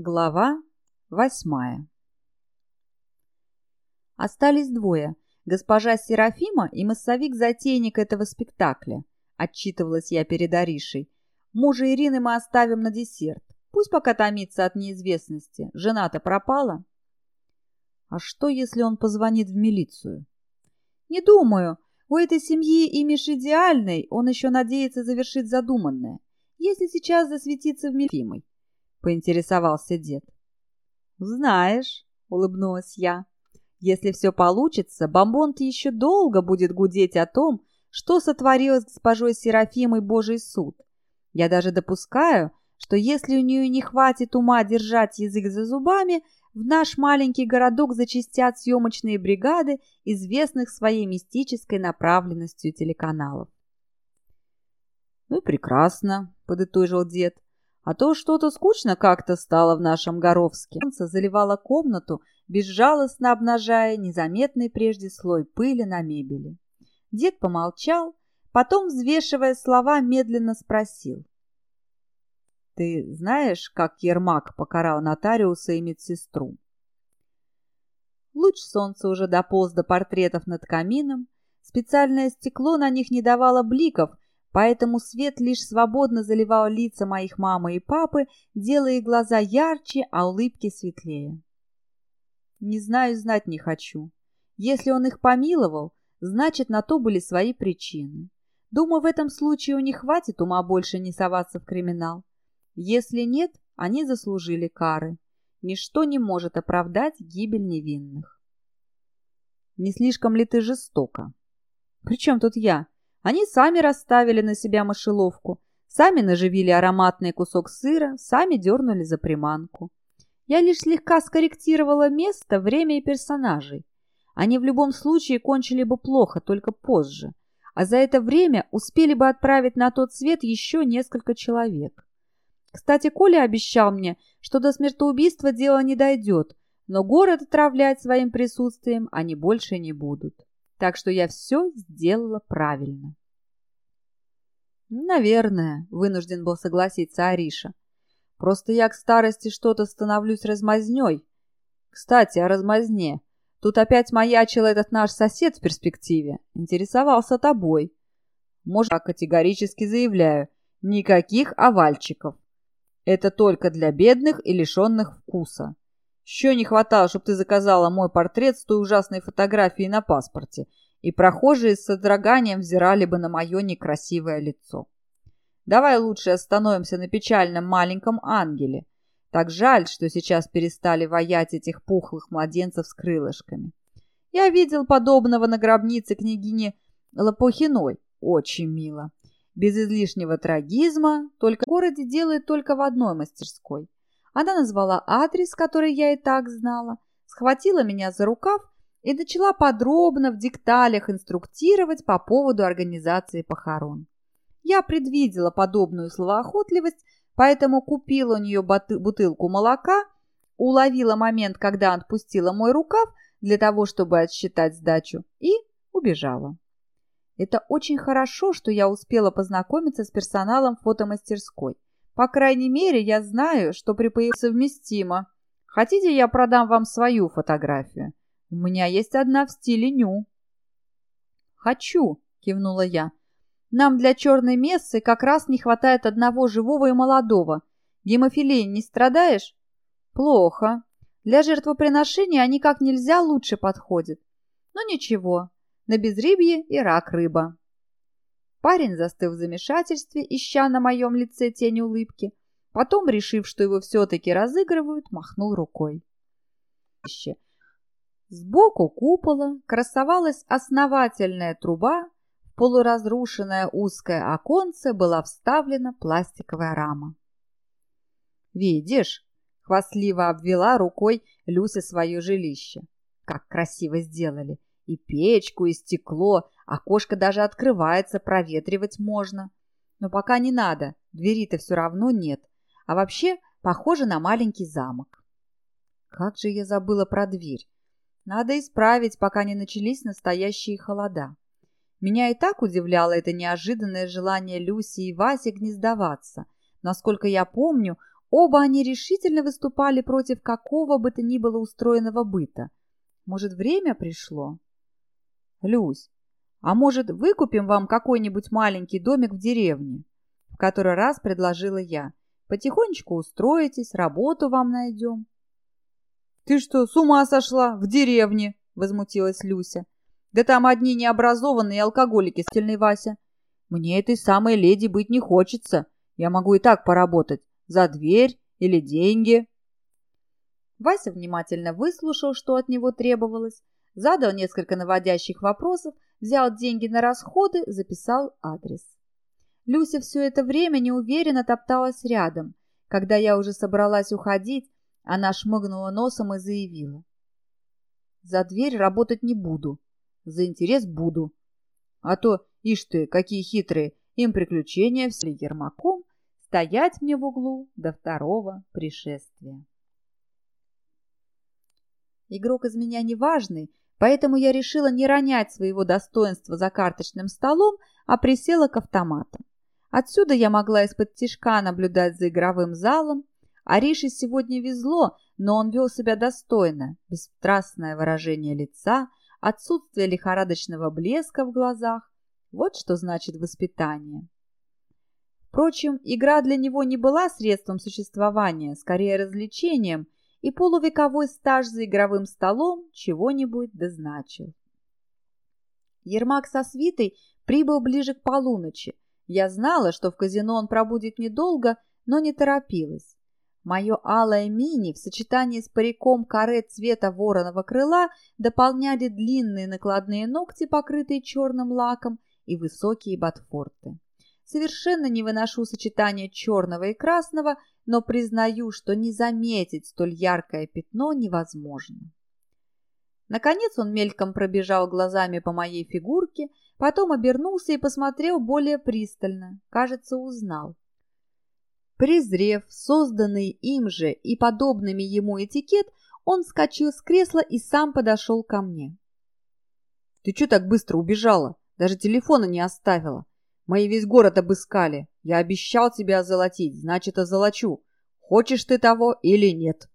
Глава восьмая Остались двое. Госпожа Серафима и массовик-затейник этого спектакля. Отчитывалась я перед Аришей. Мужа Ирины мы оставим на десерт. Пусть пока томится от неизвестности. Жена-то пропала. А что, если он позвонит в милицию? Не думаю. У этой семьи имидж идеальный, он еще надеется завершить задуманное. Если сейчас засветиться в Мефимой, — поинтересовался дед. «Знаешь», — улыбнулась я, — «если все получится, Бомбонт еще долго будет гудеть о том, что сотворилось госпожой Серафимой Божий суд. Я даже допускаю, что если у нее не хватит ума держать язык за зубами, в наш маленький городок зачастят съемочные бригады, известных своей мистической направленностью телеканалов. «Ну и прекрасно», — подытожил дед. «А то что-то скучно как-то стало в нашем Горовске». Солнце заливало комнату, безжалостно обнажая незаметный прежде слой пыли на мебели. Дед помолчал, потом, взвешивая слова, медленно спросил. Ты знаешь, как Ермак покарал нотариуса и медсестру? Луч солнца уже дополз до портретов над камином. Специальное стекло на них не давало бликов, поэтому свет лишь свободно заливал лица моих мамы и папы, делая глаза ярче, а улыбки светлее. Не знаю, знать не хочу. Если он их помиловал, значит, на то были свои причины. Думаю, в этом случае у них хватит ума больше не соваться в криминал. Если нет, они заслужили кары. Ничто не может оправдать гибель невинных. Не слишком ли ты жестоко? Причем тут я? Они сами расставили на себя мышеловку, сами наживили ароматный кусок сыра, сами дернули за приманку. Я лишь слегка скорректировала место, время и персонажей. Они в любом случае кончили бы плохо, только позже. А за это время успели бы отправить на тот свет еще несколько человек. Кстати, Коля обещал мне, что до смертоубийства дело не дойдет, но город отравлять своим присутствием они больше не будут. Так что я все сделала правильно. Наверное, вынужден был согласиться Ариша. Просто я к старости что-то становлюсь размазней. Кстати, о размазне. Тут опять маячил этот наш сосед в перспективе. Интересовался тобой. Может, я категорически заявляю, никаких овальчиков. Это только для бедных и лишенных вкуса. Еще не хватало, чтобы ты заказала мой портрет с той ужасной фотографией на паспорте, и прохожие с содроганием взирали бы на мое некрасивое лицо. Давай лучше остановимся на печальном маленьком ангеле. Так жаль, что сейчас перестали воять этих пухлых младенцев с крылышками. Я видел подобного на гробнице княгини Лопухиной. Очень мило без излишнего трагизма, только в городе делают только в одной мастерской. Она назвала адрес, который я и так знала, схватила меня за рукав и начала подробно в деталях инструктировать по поводу организации похорон. Я предвидела подобную словоохотливость, поэтому купила у нее бутылку молока, уловила момент, когда отпустила мой рукав для того, чтобы отсчитать сдачу, и убежала. Это очень хорошо, что я успела познакомиться с персоналом фотомастерской. По крайней мере, я знаю, что при совместимо. Хотите, я продам вам свою фотографию? У меня есть одна в стиле ню. Хочу, кивнула я. Нам для черной мессы как раз не хватает одного живого и молодого. Гемофилией не страдаешь? Плохо. Для жертвоприношения они как нельзя лучше подходят. Но ничего, на безрыбье и рак рыба. Парень застыл в замешательстве, ища на моем лице тень улыбки. Потом, решив, что его все-таки разыгрывают, махнул рукой. Сбоку купола красовалась основательная труба, в полуразрушенное узкое оконце была вставлена пластиковая рама. «Видишь?» — хвастливо обвела рукой Люся свое жилище. «Как красиво сделали! И печку, и стекло, окошко даже открывается, проветривать можно. Но пока не надо, двери-то все равно нет. А вообще, похоже на маленький замок. Как же я забыла про дверь. Надо исправить, пока не начались настоящие холода. Меня и так удивляло это неожиданное желание Люси и Васи гнездоваться. Насколько я помню, Оба они решительно выступали против какого бы то ни было устроенного быта. Может, время пришло? Люсь, а может, выкупим вам какой-нибудь маленький домик в деревне? В который раз предложила я. Потихонечку устроитесь, работу вам найдем. Ты что, с ума сошла? В деревне? Возмутилась Люся. Да там одни необразованные алкоголики, стильный Вася. Мне этой самой леди быть не хочется. Я могу и так поработать. За дверь или деньги. Вася внимательно выслушал, что от него требовалось, задал несколько наводящих вопросов, взял деньги на расходы, записал адрес. Люся все это время неуверенно топталась рядом. Когда я уже собралась уходить, она шмыгнула носом и заявила. «За дверь работать не буду. За интерес буду. А то, ишь ты, какие хитрые, им приключения все Ермаком стоять мне в углу до второго пришествия. Игрок из меня неважный, поэтому я решила не ронять своего достоинства за карточным столом, а присела к автоматам. Отсюда я могла из-под тишка наблюдать за игровым залом. Арише сегодня везло, но он вел себя достойно. Бесстрастное выражение лица, отсутствие лихорадочного блеска в глазах. Вот что значит воспитание. Впрочем, игра для него не была средством существования, скорее развлечением, и полувековой стаж за игровым столом чего-нибудь дозначил. Ермак со свитой прибыл ближе к полуночи. Я знала, что в казино он пробудет недолго, но не торопилась. Мое алое мини в сочетании с париком каре цвета вороного крыла дополняли длинные накладные ногти, покрытые черным лаком, и высокие ботфорты. Совершенно не выношу сочетание черного и красного, но признаю, что не заметить столь яркое пятно невозможно. Наконец он мельком пробежал глазами по моей фигурке, потом обернулся и посмотрел более пристально, кажется, узнал. Презрев созданный им же и подобными ему этикет, он вскочил с кресла и сам подошел ко мне. «Ты что так быстро убежала? Даже телефона не оставила. Мои весь город обыскали. Я обещал тебя озолотить, значит, озолочу. Хочешь ты того или нет?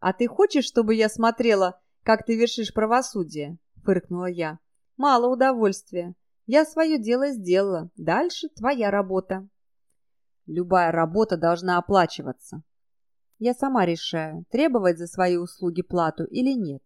А ты хочешь, чтобы я смотрела, как ты вершишь правосудие? Фыркнула я. Мало удовольствия. Я свое дело сделала. Дальше твоя работа. Любая работа должна оплачиваться. Я сама решаю, требовать за свои услуги плату или нет.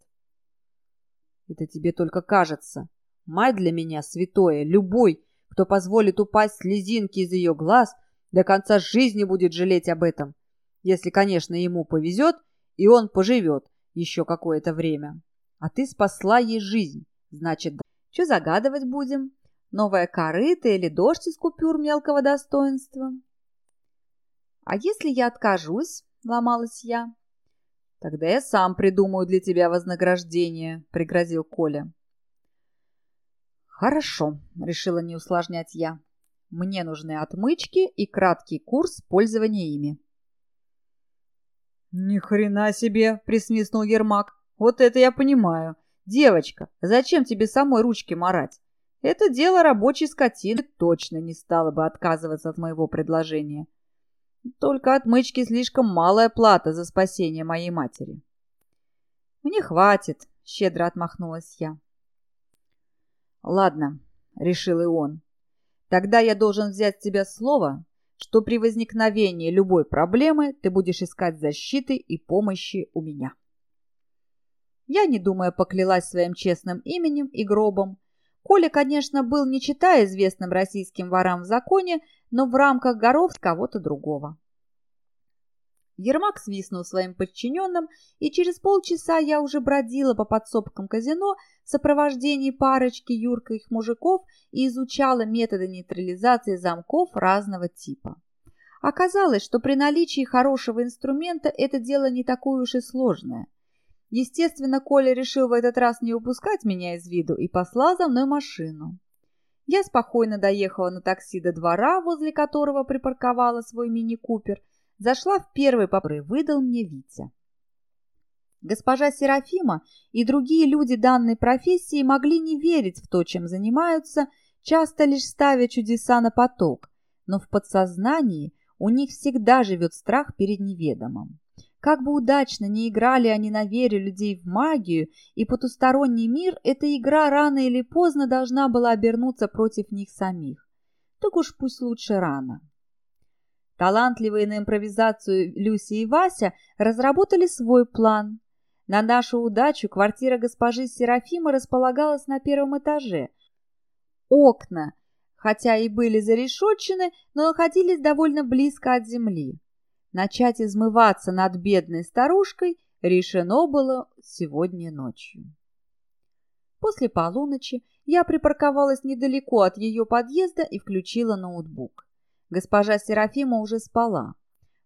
Это тебе только кажется. Мать для меня святое, любой, кто позволит упасть слезинки из ее глаз, до конца жизни будет жалеть об этом. Если, конечно, ему повезет, и он поживет еще какое-то время. А ты спасла ей жизнь. Значит, что загадывать будем? Новая корыта или дождь из купюр мелкого достоинства? А если я откажусь, ломалась я. Тогда я сам придумаю для тебя вознаграждение, пригрозил Коля. «Хорошо», — решила не усложнять я. «Мне нужны отмычки и краткий курс пользования ими». «Ни хрена себе!» — присвистнул Ермак. «Вот это я понимаю. Девочка, зачем тебе самой ручки марать? Это дело рабочей скотины точно не стала бы отказываться от моего предложения. Только отмычки слишком малая плата за спасение моей матери». «Мне хватит», — щедро отмахнулась я. «Ладно», — решил и он. «Тогда я должен взять с тебя слово, что при возникновении любой проблемы ты будешь искать защиты и помощи у меня». Я, не думая, поклялась своим честным именем и гробом. Коля, конечно, был не читая известным российским ворам в законе, но в рамках горов кого-то другого. Ермак свистнул своим подчиненным, и через полчаса я уже бродила по подсобкам казино в сопровождении парочки юрких мужиков и изучала методы нейтрализации замков разного типа. Оказалось, что при наличии хорошего инструмента это дело не такое уж и сложное. Естественно, Коля решил в этот раз не упускать меня из виду и послал за мной машину. Я спокойно доехала на такси до двора, возле которого припарковала свой мини-купер – зашла в первый попры, выдал мне Витя. Госпожа Серафима и другие люди данной профессии могли не верить в то, чем занимаются, часто лишь ставя чудеса на поток, но в подсознании у них всегда живет страх перед неведомым. Как бы удачно не играли они на вере людей в магию и потусторонний мир, эта игра рано или поздно должна была обернуться против них самих. Так уж пусть лучше рано. Талантливые на импровизацию Люси и Вася разработали свой план. На нашу удачу квартира госпожи Серафимы располагалась на первом этаже. Окна, хотя и были зарешетчены, но находились довольно близко от земли. Начать измываться над бедной старушкой решено было сегодня ночью. После полуночи я припарковалась недалеко от ее подъезда и включила ноутбук. Госпожа Серафима уже спала.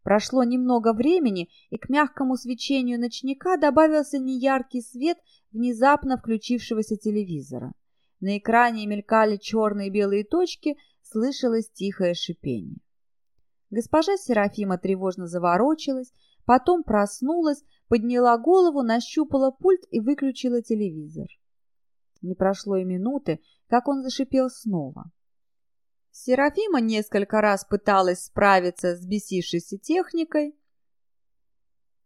Прошло немного времени, и к мягкому свечению ночника добавился неяркий свет внезапно включившегося телевизора. На экране мелькали черные и белые точки, слышалось тихое шипение. Госпожа Серафима тревожно заворочилась, потом проснулась, подняла голову, нащупала пульт и выключила телевизор. Не прошло и минуты, как он зашипел снова. Серафима несколько раз пыталась справиться с бесившейся техникой,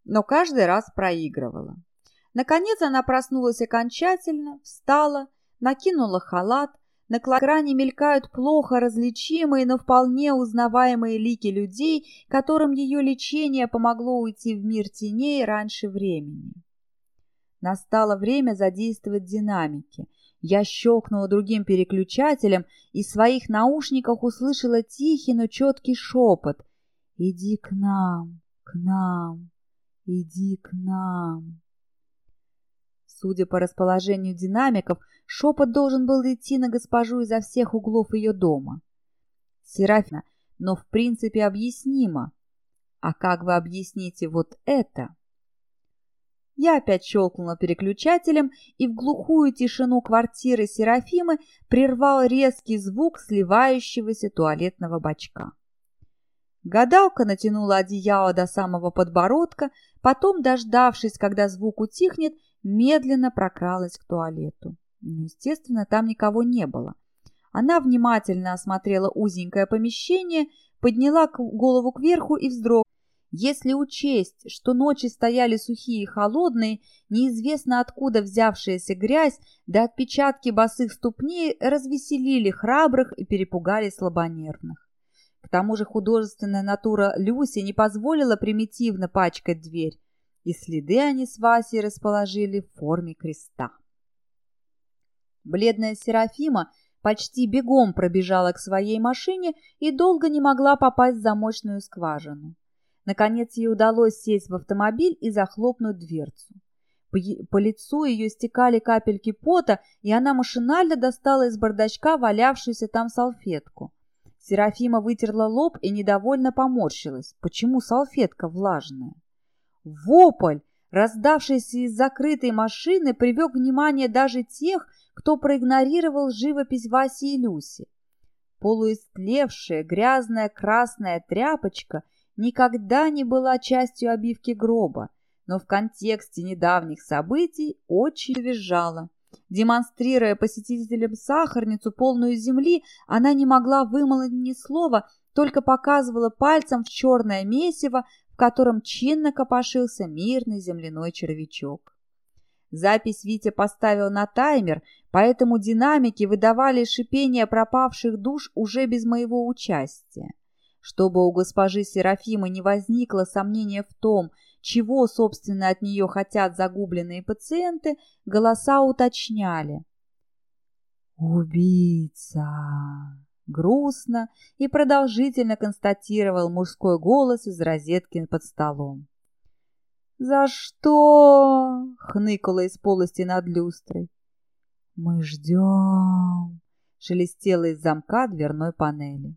но каждый раз проигрывала. Наконец она проснулась окончательно, встала, накинула халат, на экране мелькают плохо различимые, но вполне узнаваемые лики людей, которым ее лечение помогло уйти в мир теней раньше времени. Настало время задействовать динамики. Я щелкнула другим переключателем и в своих наушниках услышала тихий, но четкий шепот. «Иди к нам, к нам, иди к нам». Судя по расположению динамиков, шепот должен был идти на госпожу изо всех углов ее дома. Серафина, но в принципе объяснимо. А как вы объясните вот это? Я опять щелкнула переключателем, и в глухую тишину квартиры Серафимы прервал резкий звук сливающегося туалетного бачка. Гадалка натянула одеяло до самого подбородка, потом, дождавшись, когда звук утихнет, медленно прокралась к туалету. Ну, естественно, там никого не было. Она внимательно осмотрела узенькое помещение, подняла голову кверху и вздрогнула. Если учесть, что ночи стояли сухие и холодные, неизвестно откуда взявшаяся грязь да отпечатки босых ступней развеселили храбрых и перепугали слабонервных. К тому же художественная натура Люси не позволила примитивно пачкать дверь и следы они с Васей расположили в форме креста. Бледная Серафима почти бегом пробежала к своей машине и долго не могла попасть в замочную скважину. Наконец ей удалось сесть в автомобиль и захлопнуть дверцу. По, по лицу ее стекали капельки пота, и она машинально достала из бардачка валявшуюся там салфетку. Серафима вытерла лоб и недовольно поморщилась. Почему салфетка влажная? Вопль, раздавшийся из закрытой машины, привлек внимание даже тех, кто проигнорировал живопись Васи и Люси. Полуистлевшая грязная красная тряпочка никогда не была частью обивки гроба, но в контексте недавних событий очень визжала. Демонстрируя посетителям сахарницу, полную земли, она не могла вымолвить ни слова, только показывала пальцем в черное месиво, котором чинно копошился мирный земляной червячок. Запись Витя поставил на таймер, поэтому динамики выдавали шипение пропавших душ уже без моего участия. Чтобы у госпожи Серафимы не возникло сомнения в том, чего, собственно, от нее хотят загубленные пациенты, голоса уточняли. «Убийца!» грустно и продолжительно констатировал мужской голос из розетки под столом. «За что?» — хныкала из полости над люстрой. «Мы ждем», — шелестело из замка дверной панели.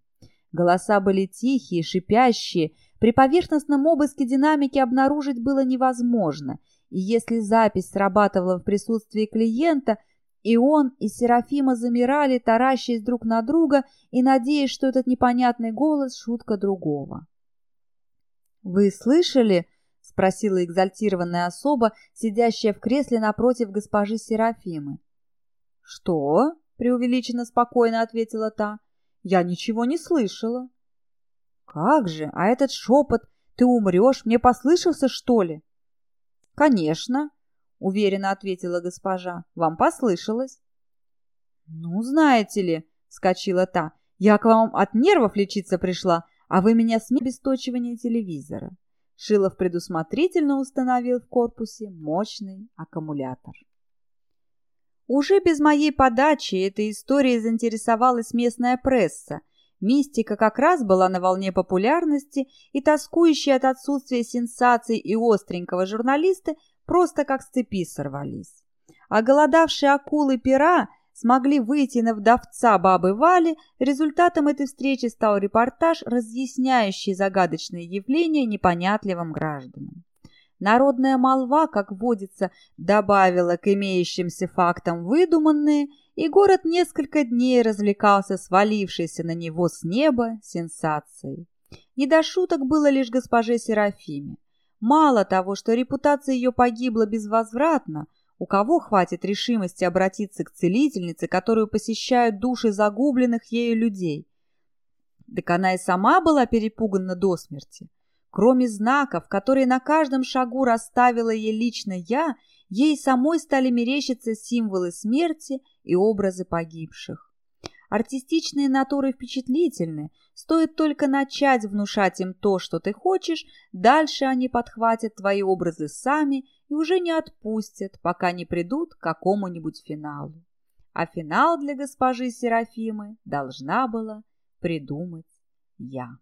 Голоса были тихие, шипящие. При поверхностном обыске динамики обнаружить было невозможно, и если запись срабатывала в присутствии клиента — и он, и Серафима замирали, таращаясь друг на друга и надеясь, что этот непонятный голос — шутка другого. «Вы слышали?» — спросила экзальтированная особа, сидящая в кресле напротив госпожи Серафимы. «Что?» — преувеличенно спокойно ответила та. «Я ничего не слышала». Как же, а этот шепот, ты умрешь, мне послышался, что ли? Конечно, уверенно ответила госпожа, вам послышалось. Ну, знаете ли, вскочила та, я к вам от нервов лечиться пришла, а вы меня с обесточивания телевизора. Шилов предусмотрительно установил в корпусе мощный аккумулятор. Уже без моей подачи этой историей заинтересовалась местная пресса. Мистика как раз была на волне популярности, и тоскующие от отсутствия сенсаций и остренького журналисты просто как с цепи сорвались. А голодавшие акулы пера смогли выйти на вдовца бабы Вали, результатом этой встречи стал репортаж, разъясняющий загадочные явления непонятливым гражданам. Народная молва, как водится, добавила к имеющимся фактам выдуманные, и город несколько дней развлекался свалившейся на него с неба сенсацией. Не до шуток было лишь госпоже Серафиме. Мало того, что репутация ее погибла безвозвратно, у кого хватит решимости обратиться к целительнице, которую посещают души загубленных ею людей? Так она и сама была перепугана до смерти. Кроме знаков, которые на каждом шагу расставила ей лично я, ей самой стали мерещиться символы смерти и образы погибших. Артистичные натуры впечатлительны, стоит только начать внушать им то, что ты хочешь, дальше они подхватят твои образы сами и уже не отпустят, пока не придут к какому-нибудь финалу. А финал для госпожи Серафимы должна была придумать я.